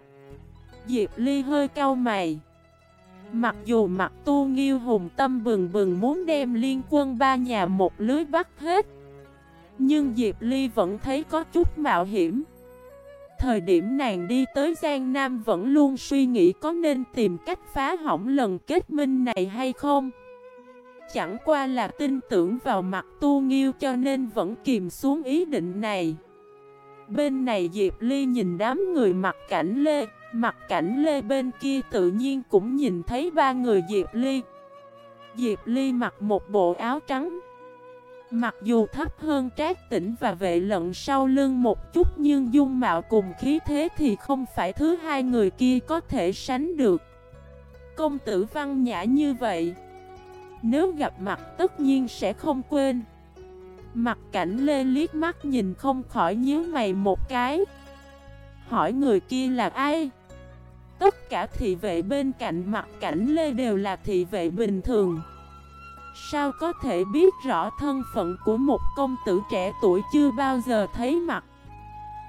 Diệp Ly hơi cau mày. Mặc dù mặt tu nghiêu hùng tâm bừng bừng muốn đem liên quân ba nhà một lưới bắt hết, Nhưng Diệp Ly vẫn thấy có chút mạo hiểm Thời điểm nàng đi tới Giang Nam vẫn luôn suy nghĩ có nên tìm cách phá hỏng lần kết minh này hay không. Chẳng qua là tin tưởng vào mặt tu nghiêu cho nên vẫn kìm xuống ý định này. Bên này Diệp Ly nhìn đám người mặt cảnh Lê Mặt cảnh Lê bên kia tự nhiên cũng nhìn thấy ba người Diệp Ly. Diệp Ly mặc một bộ áo trắng Mặc dù thấp hơn trác tỉnh và vệ lận sau lưng một chút Nhưng dung mạo cùng khí thế thì không phải thứ hai người kia có thể sánh được. Công tử văn nhã như vậy, Nếu gặp mặt tất nhiên sẽ không quên. Mặt cảnh lê liếc mắt nhìn không khỏi nhíu mày một cái. Hỏi người kia là ai? Tất cả thị vệ bên cạnh mặt cảnh lê đều là thị vệ bình thường. Sao có thể biết rõ thân phận của một công tử trẻ tuổi chưa bao giờ thấy mặt?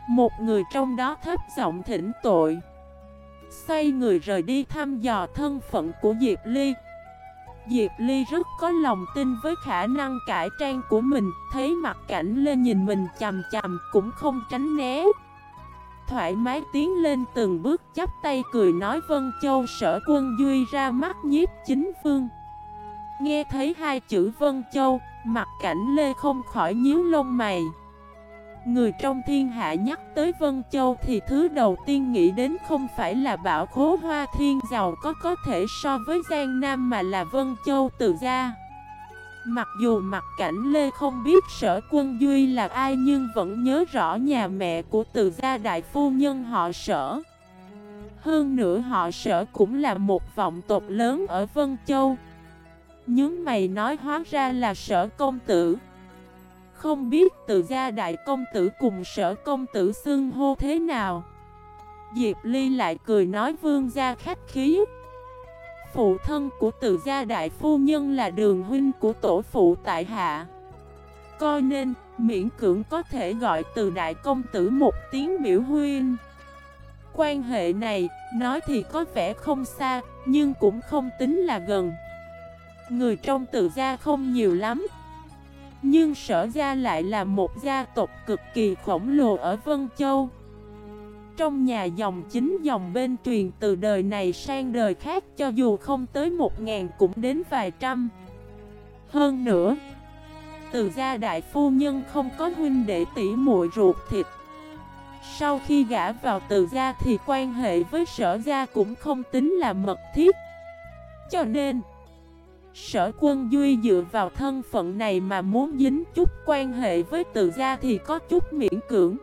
Một người trong đó thấp giọng thỉnh tội. Xoay người rời đi thăm dò thân phận của Diệp Ly. Diệp Ly rất có lòng tin với khả năng cải trang của mình, Thấy mặt cảnh lên nhìn mình chầm chầm cũng không tránh né. Thoải mái tiến lên từng bước, chắp tay cười nói Vân Châu sở quân Duy ra mắt nhiếp chính phương Nghe thấy hai chữ Vân Châu, mặt cảnh Lê không khỏi nhíu lông mày Người trong thiên hạ nhắc tới Vân Châu thì thứ đầu tiên nghĩ đến không phải là bảo khố hoa thiên giàu có có thể so với Giang Nam mà là Vân Châu từ gia. Mặc dù mặt cảnh Lê không biết sở quân Duy là ai nhưng vẫn nhớ rõ nhà mẹ của từ gia đại phu nhân họ sở. Hơn nữa họ sở cũng là một vọng tộc lớn ở Vân Châu. Nhưng mày nói hóa ra là sở công tử. Không biết từ gia đại công tử cùng sở công tử xưng hô thế nào. Diệp Ly lại cười nói vương gia khách khí. Phụ thân của từ gia đại phu nhân là đường huynh của tổ phụ tại hạ. Coi nên miễn cưỡng có thể gọi từ đại công tử một tiếng biểu huynh? Quan hệ này nói thì có vẻ không xa, nhưng cũng không tính là gần. Người trong từ gia không nhiều lắm. Nhưng sở gia lại là một gia tộc cực kỳ khổng lồ ở Vân Châu. Trong nhà dòng chính dòng bên truyền từ đời này sang đời khác cho dù không tới một ngàn cũng đến vài trăm. Hơn nữa, Từ gia đại phu nhân không có huynh đệ tỷ muội ruột thịt. Sau khi gả vào từ gia thì quan hệ với sở gia cũng không tính là mật thiết. Cho nên Sở quân Duy dựa vào thân phận này mà muốn dính chút quan hệ với tự gia thì có chút miễn cưỡng.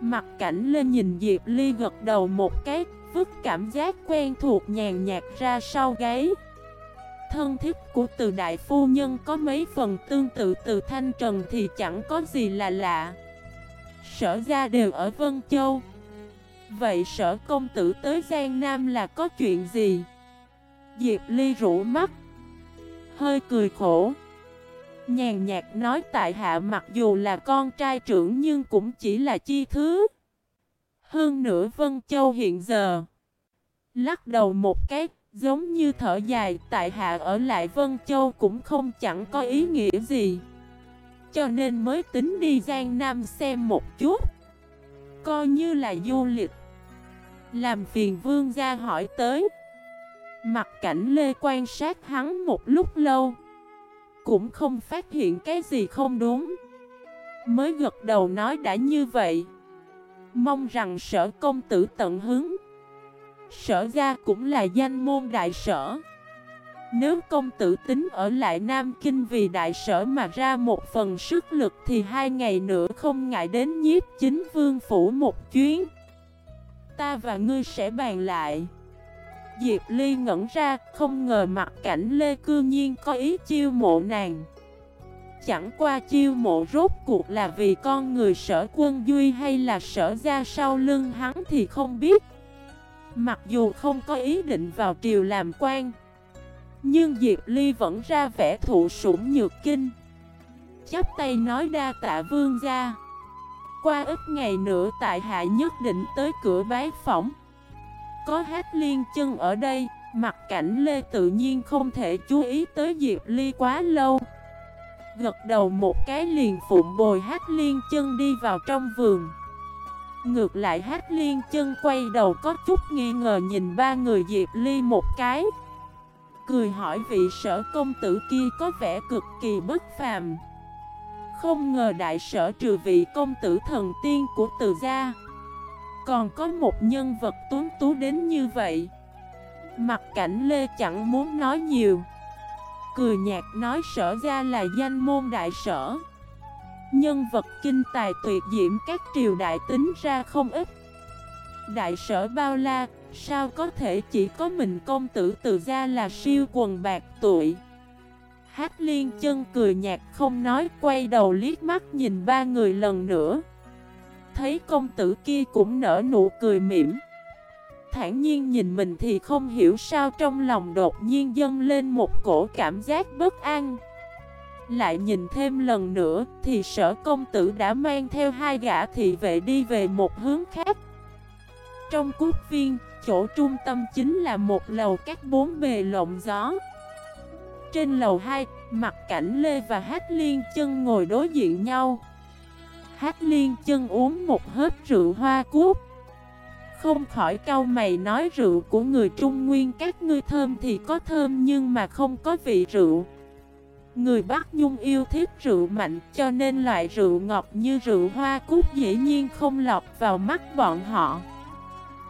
Mặt cảnh lên nhìn Diệp Ly gật đầu một cái, Vứt cảm giác quen thuộc nhàn nhạt ra sau gáy. Thân thiết của từ đại phu nhân có mấy phần tương tự từ thanh trần thì chẳng có gì là lạ. Sở gia đều ở Vân Châu. Vậy sở công tử tới Giang Nam là có chuyện gì? Diệp Ly rủ mắt hơi cười khổ. Nhàn nhạt nói tại hạ mặc dù là con trai trưởng nhưng cũng chỉ là chi thứ. Hơn nữa Vân Châu hiện giờ. Lắc đầu một cái, giống như thở dài, tại hạ ở lại Vân Châu cũng không chẳng có ý nghĩa gì. Cho nên mới tính đi Giang Nam xem một chút. Coi như là du lịch. Làm phiền vương gia hỏi tới. Mặt cảnh Lê quan sát hắn một lúc lâu, Cũng không phát hiện cái gì không đúng. Mới gật đầu nói đã như vậy. Mong rằng sở công tử tận hứng. Sở gia cũng là danh môn đại sở. Nếu công tử tính ở lại Nam Kinh vì đại sở mà ra một phần sức lực Thì hai ngày nữa không ngại đến nhiếp chính vương phủ một chuyến. Ta và ngươi sẽ bàn lại. Diệp Ly ngẩn ra, không ngờ mặt cảnh Lê Cư Nhiên có ý chiêu mộ nàng. Chẳng qua chiêu mộ rốt cuộc là vì con người sở quân Duy hay là sở ra sau lưng hắn thì không biết. Mặc dù không có ý định vào triều làm quan, nhưng Diệp Ly vẫn ra vẻ thụ sủng nhược kinh. Chắp tay nói đa tạ vương gia. Qua ít ngày nữa tại hạ nhất định tới cửa bái phỏng. Có hát liên chân ở đây, mặt cảnh Lê tự nhiên không thể chú ý tới Diệp Ly quá lâu. Gật đầu một cái liền phụng bồi hát liên chân đi vào trong vườn. Ngược lại hát liên chân quay đầu có chút nghi ngờ nhìn ba người Diệp Ly một cái. Cười hỏi vị sở công tử kia có vẻ cực kỳ bất phàm. Không ngờ đại sở trừ vị công tử thần tiên của từ gia. Còn có một nhân vật tuấn tú đến như vậy. Mặt cảnh Lê chẳng muốn nói nhiều. Cười nhạt nói sở ra là danh môn đại sở. Nhân vật kinh tài tuyệt diễm các triều đại tính ra không ít. Đại sở bao la, sao có thể chỉ có mình công tử từ ra là siêu quần bạc tuổi Hát liên chân cười nhạt không nói quay đầu liếc mắt nhìn ba người lần nữa. Thấy công tử kia cũng nở nụ cười mỉm. Thản nhiên nhìn mình thì không hiểu sao trong lòng đột nhiên dâng lên một cổ cảm giác bất an. Lại nhìn thêm lần nữa thì sở công tử đã mang theo hai gã thị vệ đi về một hướng khác. Trong cút viên, chỗ trung tâm chính là một lầu các bốn bề lộng gió. Trên lầu 2, mặt cảnh Lê và Hát Liên chân ngồi đối diện nhau. Hát Liên chân uống một hớp rượu hoa cút không khỏi cau mày nói rượu của người Trung Nguyên, các ngươi thơm thì có thơm nhưng mà không có vị rượu. Người Bắc Nhung yêu thích rượu mạnh, cho nên loại rượu ngọt như rượu hoa cúc dĩ nhiên không lọt vào mắt bọn họ.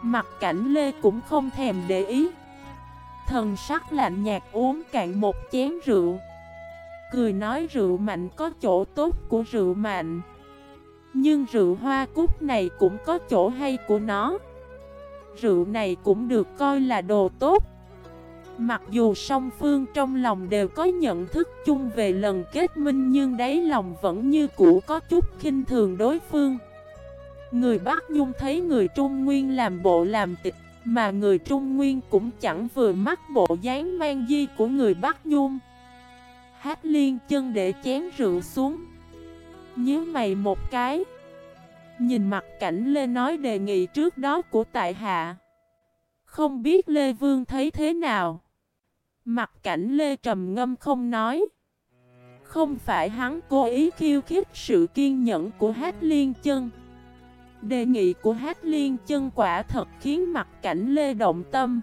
Mặt cảnh Lê cũng không thèm để ý. Thần sắc lạnh nhạt uống cạn một chén rượu. Cười nói rượu mạnh có chỗ tốt của rượu mạnh. Nhưng rượu hoa cúc này cũng có chỗ hay của nó. Rượu này cũng được coi là đồ tốt. Mặc dù song phương trong lòng đều có nhận thức chung về lần kết minh Nhưng đáy lòng vẫn như cũ có chút khinh thường đối phương. Người Bắc Nhung thấy người Trung Nguyên làm bộ làm tịch, Mà người Trung Nguyên cũng chẳng vừa mắt bộ dáng mang di của người Bắc Nhung. Hát liên chân để chén rượu xuống. Nhớ mày một cái Nhìn mặt cảnh Lê nói đề nghị trước đó của tại hạ. Không biết Lê Vương thấy thế nào. Mặt cảnh Lê trầm ngâm không nói. Không phải hắn cố ý khiêu khích sự kiên nhẫn của Hát Liên Chân. Đề nghị của Hát Liên Chân quả thật khiến mặt cảnh Lê động tâm.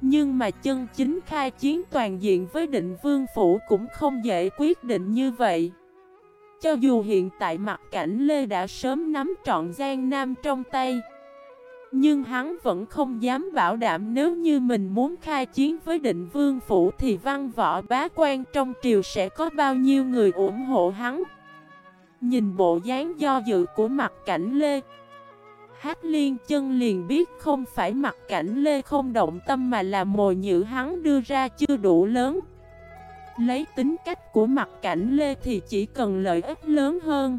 Nhưng mà chân chính khai chiến toàn diện với định vương phủ cũng không dễ quyết định như vậy. Cho dù hiện tại mặt cảnh Lê đã sớm nắm trọn Giang Nam trong tay, Nhưng hắn vẫn không dám bảo đảm nếu như mình muốn khai chiến với định vương phủ Thì văn võ bá quan trong triều sẽ có bao nhiêu người ủng hộ hắn. Nhìn bộ dáng do dự của mặt cảnh Lê Hát liên chân liền biết không phải mặt cảnh Lê không động tâm mà là mồi nhữ hắn đưa ra chưa đủ lớn. Lấy tính cách của mặt cảnh Lê thì chỉ cần lợi ích lớn hơn.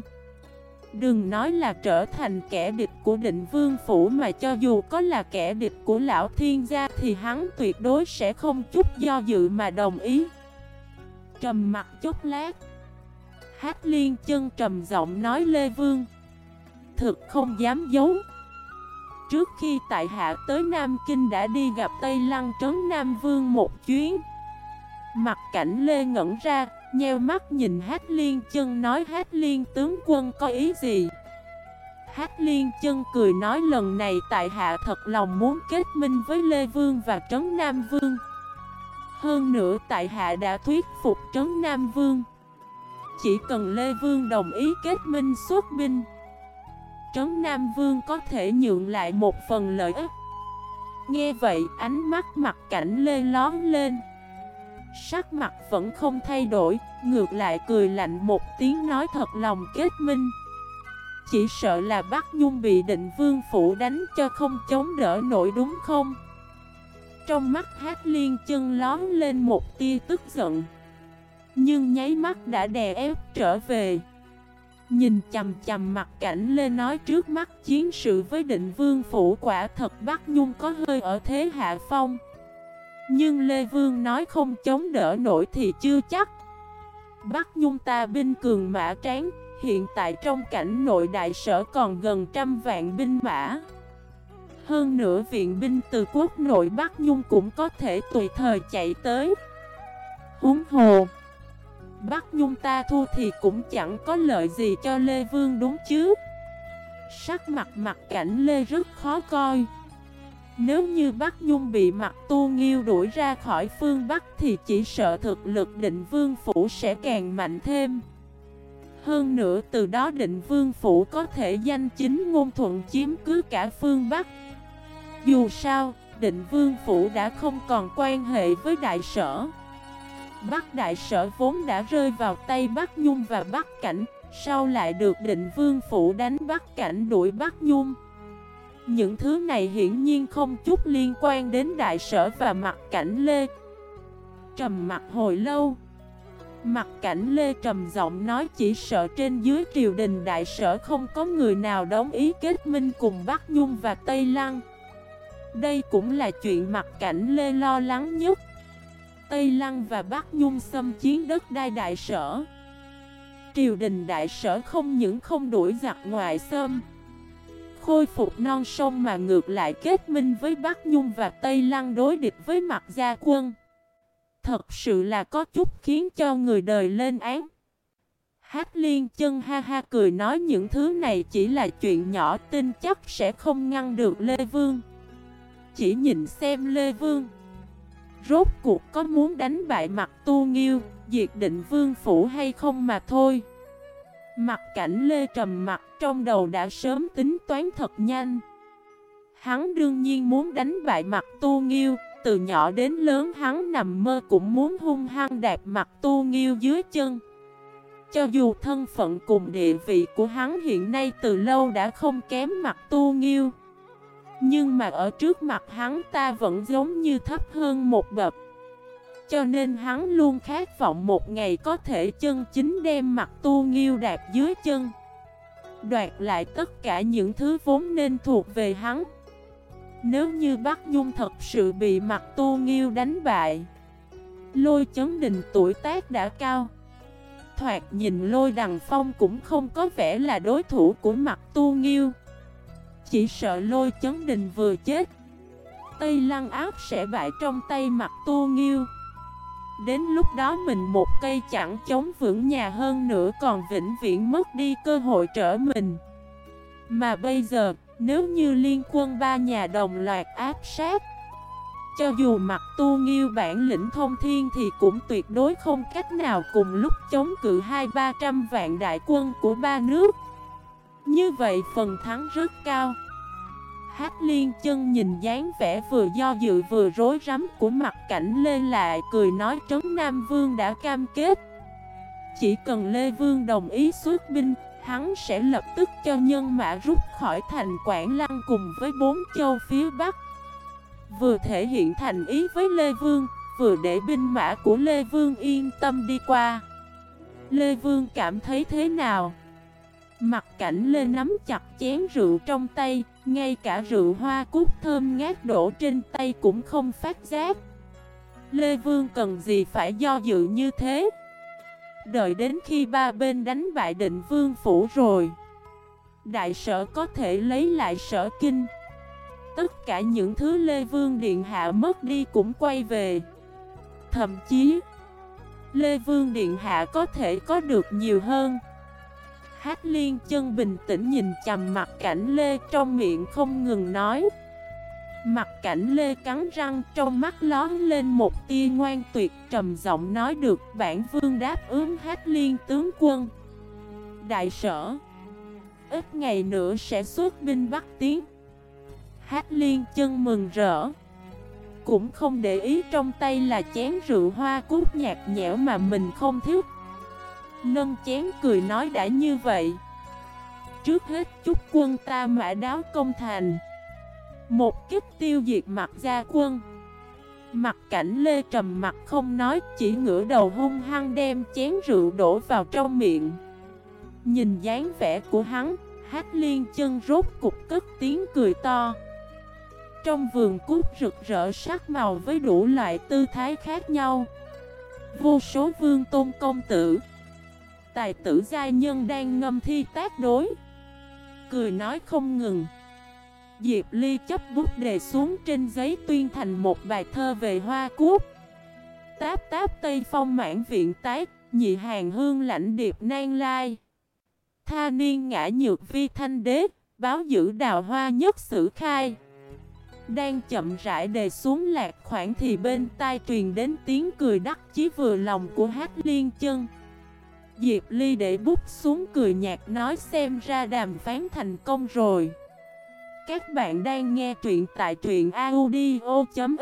Đừng nói là trở thành kẻ địch của định vương phủ mà cho dù có là kẻ địch của lão thiên gia thì hắn tuyệt đối sẽ không chút do dự mà đồng ý. Trầm mặt chút lát. Hát liên chân trầm giọng nói Lê Vương. Thực không dám giấu. Trước khi tại hạ tới Nam Kinh đã đi gặp Tây Lăng Trấn Nam Vương một chuyến. Mặt cảnh Lê ngẩn ra, nheo mắt nhìn Hát Liên chân nói Hát Liên tướng quân có ý gì? Hát Liên chân cười nói lần này tại hạ thật lòng muốn kết minh với Lê Vương và Trấn Nam Vương. Hơn nữa tại hạ đã thuyết phục Trấn Nam Vương. Chỉ cần Lê Vương đồng ý kết minh xuất binh. Trấn Nam Vương có thể nhượng lại một phần lợi ích. Nghe vậy ánh mắt mặt cảnh Lê lón lên. Sắc mặt vẫn không thay đổi, ngược lại cười lạnh một tiếng nói thật lòng kết minh. Chỉ sợ là Bắc Nhung bị định vương phủ đánh cho không chống đỡ nổi đúng không? Trong mắt hát liên chân lón lên một tia tức giận Nhưng nháy mắt đã đè ép trở về Nhìn chầm chầm mặt cảnh lên nói trước mắt chiến sự với định vương phủ quả thật Bắc Nhung có hơi ở thế hạ phong nhưng Lê Vương nói không chống đỡ nổi thì chưa chắc. Bắc Nhung ta binh cường mã tráng, Hiện tại trong cảnh nội đại sở còn gần trăm vạn binh mã. Hơn nữa viện binh từ quốc nội Bắc Nhung cũng có thể tùy thời chạy tới. Húng hồ, Bắc Nhung ta thua thì cũng chẳng có lợi gì cho Lê Vương đúng chứ? Sắc mặt mặt cảnh Lê rất khó coi nếu như Bắc Nhung bị mặt tu nghiêu đuổi ra khỏi phương Bắc thì chỉ sợ thực lực định vương phủ sẽ càng mạnh thêm. Hơn nữa từ đó định vương phủ có thể danh chính ngôn thuận chiếm cứ cả phương Bắc. Dù sao, định vương phủ đã không còn quan hệ với đại sở. Bắc Đại Sở vốn đã rơi vào tay Bắc Nhung và Bắc Cảnh Sau lại được định vương phủ đánh Bắc Cảnh đuổi Bắc Nhung những thứ này hiển nhiên không chút liên quan đến Đại Sở và mặt cảnh Lê. Trầm mặt hồi lâu. Mặt cảnh Lê trầm giọng nói chỉ sợ trên dưới triều đình đại sở không có người nào đóng ý kết minh cùng Bắc Nhung và Tây Lăng. Đây cũng là chuyện mặt cảnh Lê lo lắng nhất. Tây Lăng và Bắc Nhung xâm chiến đất đai đại sở. Triều đình đại sở không những không đuổi giặc ngoại xâm Khôi phục non sông mà ngược lại kết minh với Bắc Nhung và Tây Lăng đối địch với mặt gia quân. Thật sự là có chút khiến cho người đời lên án. Hát liên chân ha ha cười nói những thứ này chỉ là chuyện nhỏ tin chắc sẽ không ngăn được Lê Vương. Chỉ nhìn xem Lê Vương. Rốt cuộc có muốn đánh bại mặt tu nghiêu, diệt định vương phủ hay không mà thôi. Mặt cảnh Lê trầm mặt trong đầu đã sớm tính toán thật nhanh. Hắn đương nhiên muốn đánh bại mặt tu nghiêu, Từ nhỏ đến lớn hắn nằm mơ cũng muốn hung hăng đạp mặt tu nghiêu dưới chân. Cho dù thân phận cùng địa vị của hắn hiện nay từ lâu đã không kém mặt tu nghiêu, nhưng mà ở trước mặt hắn ta vẫn giống như thấp hơn một bậc. Cho nên hắn luôn khát vọng một ngày có thể chân chính đem mặt tu nghiêu đạt dưới chân. Đoạt lại tất cả những thứ vốn nên thuộc về hắn. Nếu như Bắc Nhung thật sự bị mặt tu nghiêu đánh bại, Lôi chấn đình tuổi tác đã cao. Thoạt nhìn lôi đằng phong cũng không có vẻ là đối thủ của mặt tu nghiêu. Chỉ sợ lôi chấn đình vừa chết, Tây lăng áp sẽ bại trong tay mặt tu nghiêu. Đến lúc đó mình một cây chẳng chống vững nhà hơn nữa còn vĩnh viễn mất đi cơ hội trở mình. Mà bây giờ, nếu như liên quân ba nhà đồng loạt áp sát Cho dù mặt tu nghiêu bản lĩnh thông thiên thì cũng tuyệt đối không cách nào cùng lúc chống cự hai ba trăm vạn đại quân của ba nước. Như vậy phần thắng rất cao. Hát liên chân nhìn dáng vẻ vừa do dự vừa rối rắm của mặt cảnh Lê lại cười nói Trấn Nam Vương đã cam kết. Chỉ cần Lê Vương đồng ý xuất binh, Hắn sẽ lập tức cho nhân mã rút khỏi thành Quảng Lăng cùng với bốn châu phía Bắc. Vừa thể hiện thành ý với Lê Vương, Vừa để binh mã của Lê Vương yên tâm đi qua. Lê Vương cảm thấy thế nào? Mặt cảnh lên nắm chặt chén rượu trong tay, ngay cả rượu hoa cúc thơm ngát đổ trên tay cũng không phát giác. Lê Vương cần gì phải do dự như thế? Đợi đến khi ba bên đánh bại định vương phủ rồi. Đại sở có thể lấy lại sở kinh. Tất cả những thứ Lê Vương Điện Hạ mất đi cũng quay về. Thậm chí, Lê Vương Điện Hạ có thể có được nhiều hơn. Hát liên chân bình tĩnh nhìn chầm mặt cảnh lê trong miệng không ngừng nói. Mặt cảnh lê cắn răng trong mắt lón lên một tia ngoan tuyệt trầm giọng nói được, bản vương đáp ứng hát liên tướng quân. Đại sở, Ít ngày nữa sẽ xuất binh bắt tiến. Hát liên chân mừng rỡ. Cũng không để ý trong tay là chén rượu hoa cút nhạt nhẽo mà mình không thiếu Nâng chén cười nói đã như vậy. Trước hết chúc quân ta mã đáo công thành. Một kích tiêu diệt mặt gia quân. Mặt cảnh lê trầm mặt không nói, Chỉ ngửa đầu hung hăng đem chén rượu đổ vào trong miệng. Nhìn dáng vẻ của hắn Hát liên chân rốt cục cất tiếng cười to. Trong vườn cút rực rỡ sắc màu với đủ loại tư thái khác nhau. Vô số vương tôn công tử tài tử giai nhân đang ngâm thi tác đối. Cười nói không ngừng. Diệp Ly chấp bút đề xuống trên giấy tuyên thành một bài thơ về hoa cúc. Táp táp tây phong mãn viện tái, Nhị hàng hương lãnh điệp nan lai. Tha niên ngã nhược vi thanh đế, Báo giữ đào hoa nhất sử khai. Đang chậm rãi đề xuống lạc khoảng thì bên tai truyền đến tiếng cười đắc chí vừa lòng của hát liên chân. Diệp Ly để bút xuống cười nhạt nói xem ra đàm phán thành công rồi. Các bạn đang nghe truyện tại truyện audio.fif